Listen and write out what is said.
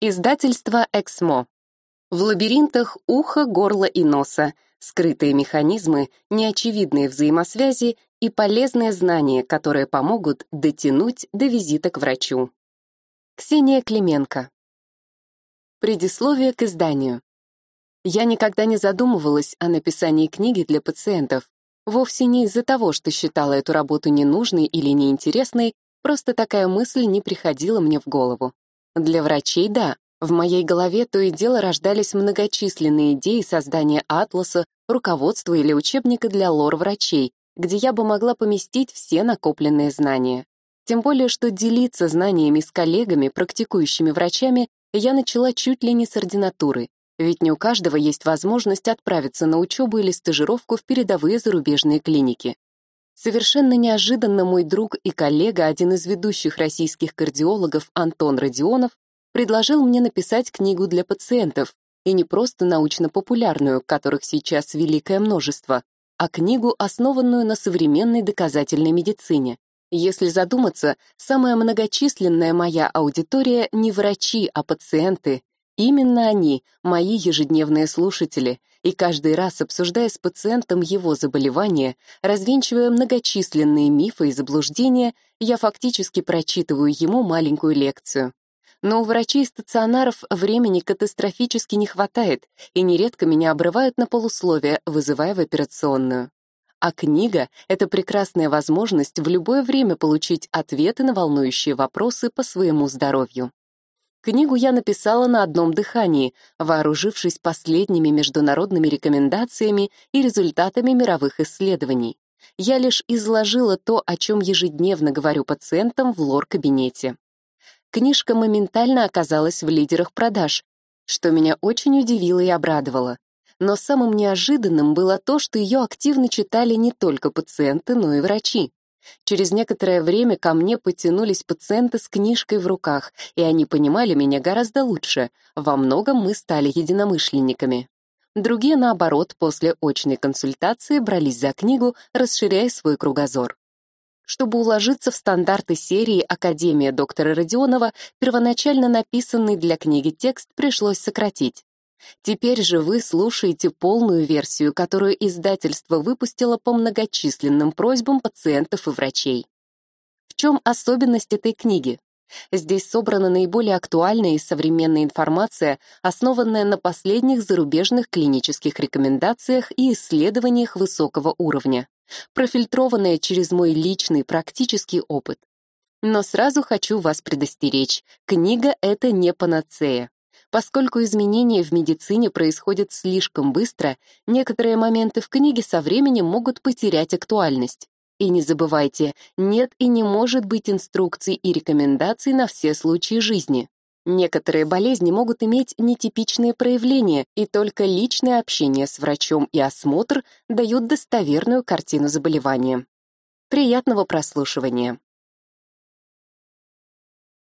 Издательство «Эксмо». В лабиринтах уха, горла и носа скрытые механизмы, неочевидные взаимосвязи и полезные знания, которые помогут дотянуть до визита к врачу. Ксения Клименко. Предисловие к изданию. Я никогда не задумывалась о написании книги для пациентов. Вовсе не из-за того, что считала эту работу ненужной или неинтересной, просто такая мысль не приходила мне в голову. Для врачей — да. В моей голове то и дело рождались многочисленные идеи создания атласа, руководства или учебника для лор-врачей, где я бы могла поместить все накопленные знания. Тем более, что делиться знаниями с коллегами, практикующими врачами, я начала чуть ли не с ординатуры, ведь не у каждого есть возможность отправиться на учебу или стажировку в передовые зарубежные клиники. Совершенно неожиданно мой друг и коллега, один из ведущих российских кардиологов Антон Родионов, предложил мне написать книгу для пациентов, и не просто научно-популярную, которых сейчас великое множество, а книгу, основанную на современной доказательной медицине. Если задуматься, самая многочисленная моя аудитория не врачи, а пациенты. Именно они, мои ежедневные слушатели, и каждый раз, обсуждая с пациентом его заболевание, развенчивая многочисленные мифы и заблуждения, я фактически прочитываю ему маленькую лекцию. Но у врачей стационаров времени катастрофически не хватает, и нередко меня обрывают на полусловие, вызывая в операционную. А книга — это прекрасная возможность в любое время получить ответы на волнующие вопросы по своему здоровью. Книгу я написала на одном дыхании, вооружившись последними международными рекомендациями и результатами мировых исследований. Я лишь изложила то, о чем ежедневно говорю пациентам в лор-кабинете. Книжка моментально оказалась в лидерах продаж, что меня очень удивило и обрадовало. Но самым неожиданным было то, что ее активно читали не только пациенты, но и врачи. Через некоторое время ко мне потянулись пациенты с книжкой в руках, и они понимали меня гораздо лучше. Во многом мы стали единомышленниками. Другие, наоборот, после очной консультации брались за книгу, расширяя свой кругозор. Чтобы уложиться в стандарты серии «Академия доктора Родионова», первоначально написанный для книги текст пришлось сократить. Теперь же вы слушаете полную версию, которую издательство выпустило по многочисленным просьбам пациентов и врачей. В чем особенность этой книги? Здесь собрана наиболее актуальная и современная информация, основанная на последних зарубежных клинических рекомендациях и исследованиях высокого уровня, профильтрованная через мой личный практический опыт. Но сразу хочу вас предостеречь, книга — это не панацея. Поскольку изменения в медицине происходят слишком быстро, некоторые моменты в книге со временем могут потерять актуальность. И не забывайте, нет и не может быть инструкций и рекомендаций на все случаи жизни. Некоторые болезни могут иметь нетипичные проявления, и только личное общение с врачом и осмотр дают достоверную картину заболевания. Приятного прослушивания.